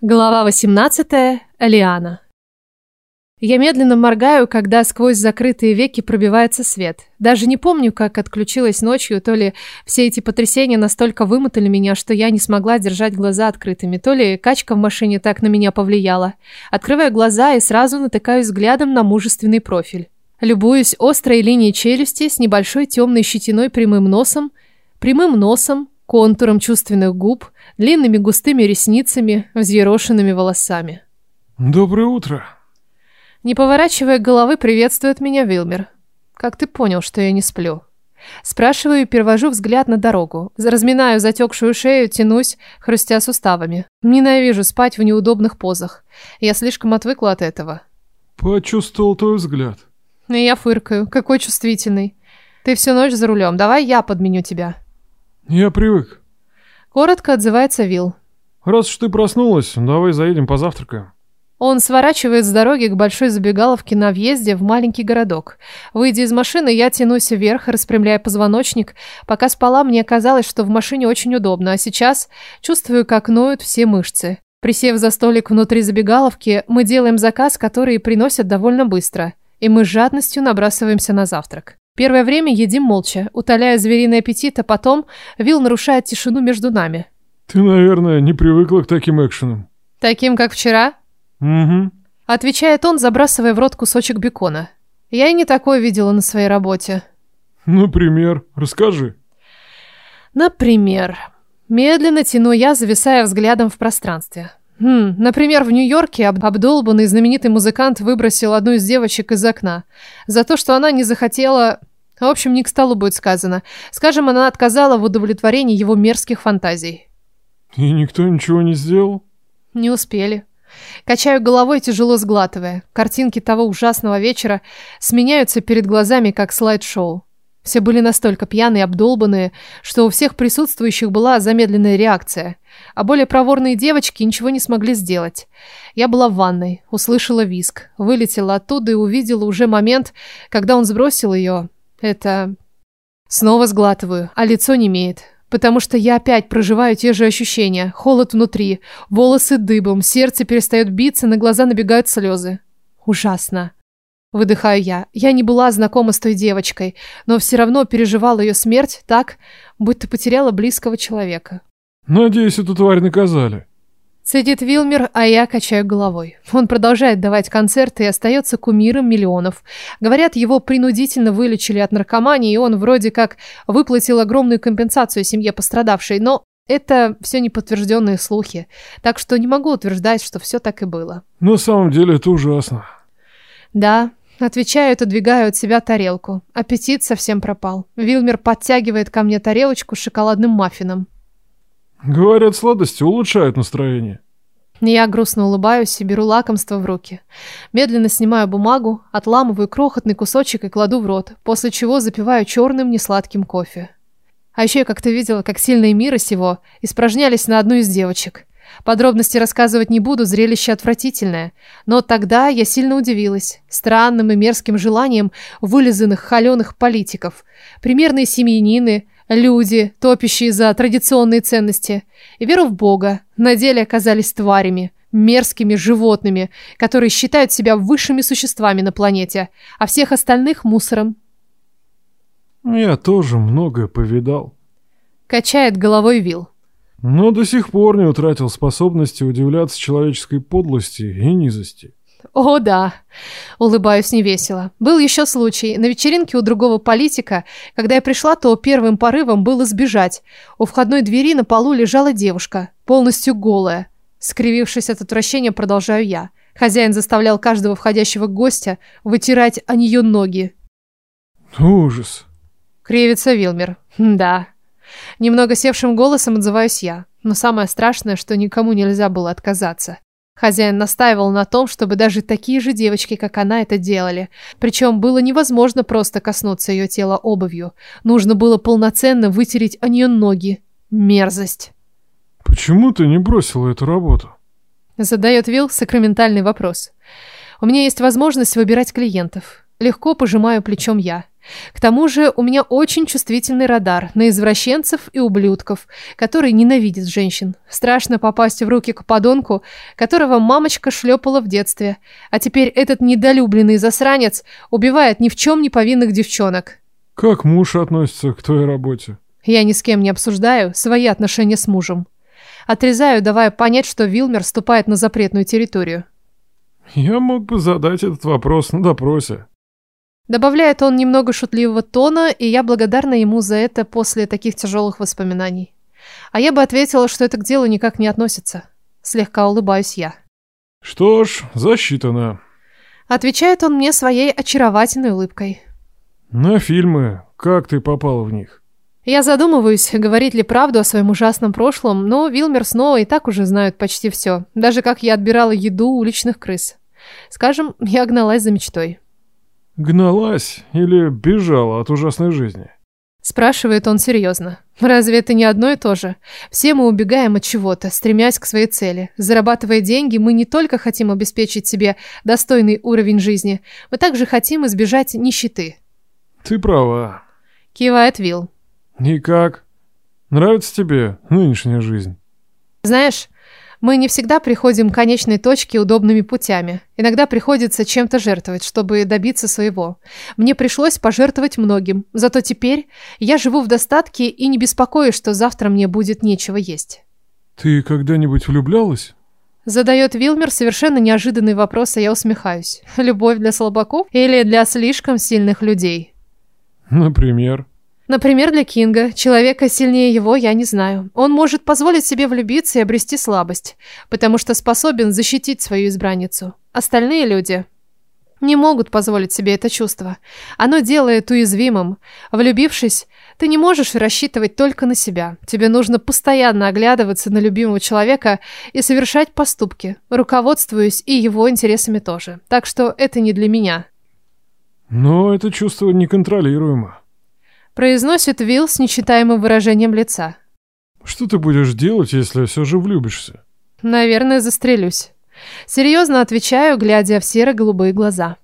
Глава 18. Лиана. Я медленно моргаю, когда сквозь закрытые веки пробивается свет. Даже не помню, как отключилась ночью, то ли все эти потрясения настолько вымотали меня, что я не смогла держать глаза открытыми, то ли качка в машине так на меня повлияла. Открываю глаза и сразу натыкаюсь взглядом на мужественный профиль. Любуюсь острой линией челюсти с небольшой темной щетиной прямым носом, прямым носом, контуром чувственных губ, длинными густыми ресницами, взъерошенными волосами. «Доброе утро!» Не поворачивая головы, приветствует меня Вилмер. «Как ты понял, что я не сплю?» Спрашиваю и перевожу взгляд на дорогу. Разминаю затекшую шею, тянусь, хрустя суставами. Ненавижу спать в неудобных позах. Я слишком отвыкла от этого. Почувствовал твой взгляд. И я фыркаю. Какой чувствительный. Ты всю ночь за рулем. Давай я подменю тебя. Я привык. Коротко отзывается Вил. Раз уж ты проснулась, давай заедем позавтракаем. Он сворачивает с дороги к большой забегаловке на въезде в маленький городок. Выйдя из машины, я тянусь вверх, распрямляя позвоночник. Пока спала, мне казалось, что в машине очень удобно, а сейчас чувствую, как ноют все мышцы. Присев за столик внутри забегаловки, мы делаем заказ, который приносят довольно быстро. И мы с жадностью набрасываемся на завтрак. Первое время едим молча, утоляя звериный аппетит, а потом Вил нарушает тишину между нами. Ты, наверное, не привыкла к таким экшенам. Таким, как вчера? Угу. Отвечает он, забрасывая в рот кусочек бекона. Я и не такое видела на своей работе. Например, расскажи. Например. Медленно тяну я, зависая взглядом в пространстве. Хм, например, в Нью-Йорке об обдолбанный знаменитый музыкант выбросил одну из девочек из окна. За то, что она не захотела... В общем, не к столу будет сказано. Скажем, она отказала в удовлетворении его мерзких фантазий. И никто ничего не сделал? Не успели. Качаю головой, тяжело сглатывая. Картинки того ужасного вечера сменяются перед глазами, как слайд-шоу. Все были настолько пьяные и обдолбанные, что у всех присутствующих была замедленная реакция. А более проворные девочки ничего не смогли сделать. Я была в ванной, услышала виск, вылетела оттуда и увидела уже момент, когда он сбросил ее. Это... Снова сглатываю, а лицо не имеет. Потому что я опять проживаю те же ощущения. Холод внутри, волосы дыбом, сердце перестает биться, на глаза набегают слезы. Ужасно. Выдыхаю я. Я не была знакома с той девочкой, но все равно переживала ее смерть так, будто потеряла близкого человека. Надеюсь, эту тварь наказали. Сидит Вилмер, а я качаю головой. Он продолжает давать концерты и остается кумиром миллионов. Говорят, его принудительно вылечили от наркомании, и он вроде как выплатил огромную компенсацию семье пострадавшей, но это все неподтвержденные слухи, так что не могу утверждать, что все так и было. На самом деле это ужасно. Да, отвечаю, отодвигаю от себя тарелку. Аппетит совсем пропал. Вилмер подтягивает ко мне тарелочку с шоколадным маффином. Говорят, сладости улучшают настроение. Я грустно улыбаюсь и беру лакомство в руки. Медленно снимаю бумагу, отламываю крохотный кусочек и кладу в рот, после чего запиваю черным несладким кофе. А еще я как-то видела, как сильные мира сего испражнялись на одну из девочек. Подробности рассказывать не буду, зрелище отвратительное. Но тогда я сильно удивилась странным и мерзким желанием вылизанных холеных политиков. Примерные семьянины, Люди, топящие за традиционные ценности, и веру в Бога, на деле оказались тварями, мерзкими животными, которые считают себя высшими существами на планете, а всех остальных мусором. Я тоже многое повидал. Качает головой Вил. Но до сих пор не утратил способности удивляться человеческой подлости и низости. О, да. Улыбаюсь невесело. Был еще случай. На вечеринке у другого политика, когда я пришла, то первым порывом было сбежать. У входной двери на полу лежала девушка, полностью голая. Скривившись от отвращения, продолжаю я. Хозяин заставлял каждого входящего гостя вытирать о нее ноги. Ужас. Кривится Вилмер. Да. Немного севшим голосом отзываюсь я. Но самое страшное, что никому нельзя было отказаться. Хозяин настаивал на том, чтобы даже такие же девочки, как она, это делали. Причем было невозможно просто коснуться ее тела обувью. Нужно было полноценно вытереть о нее ноги. Мерзость. «Почему ты не бросила эту работу?» Задает Вилл сакраментальный вопрос. «У меня есть возможность выбирать клиентов. Легко пожимаю плечом я. К тому же у меня очень чувствительный радар на извращенцев и ублюдков, которые ненавидят женщин. Страшно попасть в руки к подонку, которого мамочка шлепала в детстве, а теперь этот недолюбленный засранец убивает ни в чем не повинных девчонок. Как муж относится к твоей работе? Я ни с кем не обсуждаю свои отношения с мужем. Отрезаю, давая понять, что Вилмер ступает на запретную территорию. Я мог бы задать этот вопрос на допросе. Добавляет он немного шутливого тона, и я благодарна ему за это после таких тяжелых воспоминаний. А я бы ответила, что это к делу никак не относится. Слегка улыбаюсь я. Что ж, засчитано. Отвечает он мне своей очаровательной улыбкой. На фильмы. Как ты попал в них? Я задумываюсь, говорить ли правду о своем ужасном прошлом, но Вилмер снова и так уже знают почти все. Даже как я отбирала еду уличных крыс. Скажем, я гналась за мечтой. Гналась или бежала от ужасной жизни? Спрашивает он серьезно. Разве это не одно и то же? Все мы убегаем от чего-то, стремясь к своей цели. Зарабатывая деньги, мы не только хотим обеспечить себе достойный уровень жизни, мы также хотим избежать нищеты. Ты права. Кивает Вил. И как? Нравится тебе нынешняя жизнь? Знаешь, мы не всегда приходим к конечной точке удобными путями. Иногда приходится чем-то жертвовать, чтобы добиться своего. Мне пришлось пожертвовать многим. Зато теперь я живу в достатке и не беспокоюсь, что завтра мне будет нечего есть. Ты когда-нибудь влюблялась? Задает Вилмер совершенно неожиданный вопрос, а я усмехаюсь. Любовь для слабаков или для слишком сильных людей? Например? Например, для Кинга. Человека сильнее его я не знаю. Он может позволить себе влюбиться и обрести слабость, потому что способен защитить свою избранницу. Остальные люди не могут позволить себе это чувство. Оно делает уязвимым. Влюбившись, ты не можешь рассчитывать только на себя. Тебе нужно постоянно оглядываться на любимого человека и совершать поступки, руководствуясь и его интересами тоже. Так что это не для меня. Но это чувство неконтролируемо. Произносит Вилл с нечитаемым выражением лица. Что ты будешь делать, если все же влюбишься? Наверное, застрелюсь. Серьезно отвечаю, глядя в серо-голубые глаза.